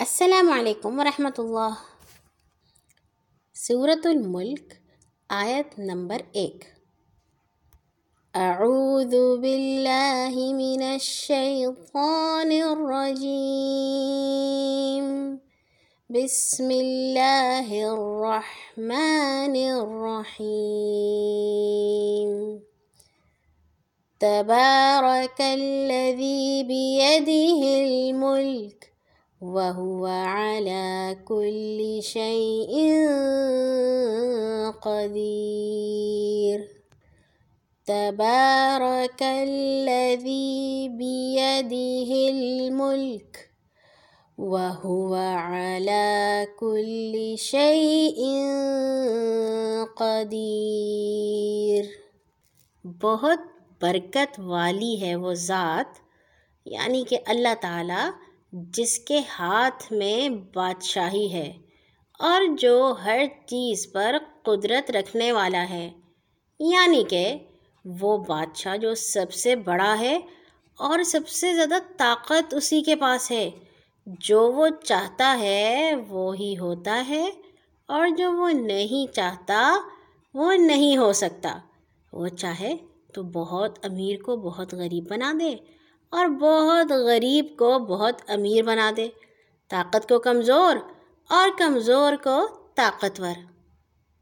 السلام علیکم ورحمۃ اللہ سورت الملک، آیت نمبر ایک۔ اعوذ باللہ من الشیطان الرجیم۔ بسم اللہ الرحمن الرحیم۔ تبارک الذی بیدہ الملک۔ وهو على كل شيء قدير تبارك الذي بيده الملك وهو على كل شيء قدير بہت برکت والی ہے وہ ذات یعنی کہ اللہ تعالیٰ جس کے ہاتھ میں بادشاہی ہے اور جو ہر چیز پر قدرت رکھنے والا ہے۔ یعنی کہ وہ بادشاہ جو سب سے بڑا ہے اور سب سے زیادہ طاقت اسی کے پاس ہے۔ جو وہ چاہتا ہے وہ ہوتا ہے اور جو وہ نہیں چاہتا وہ نہیں ہو سکتا۔ وہ چاہے تو بہت امیر کو بہت غریب بنا دے۔ اور بہت غریب کو بہت امیر بنا دے، طاقت کو کمزور اور کمزور کو طاقتور۔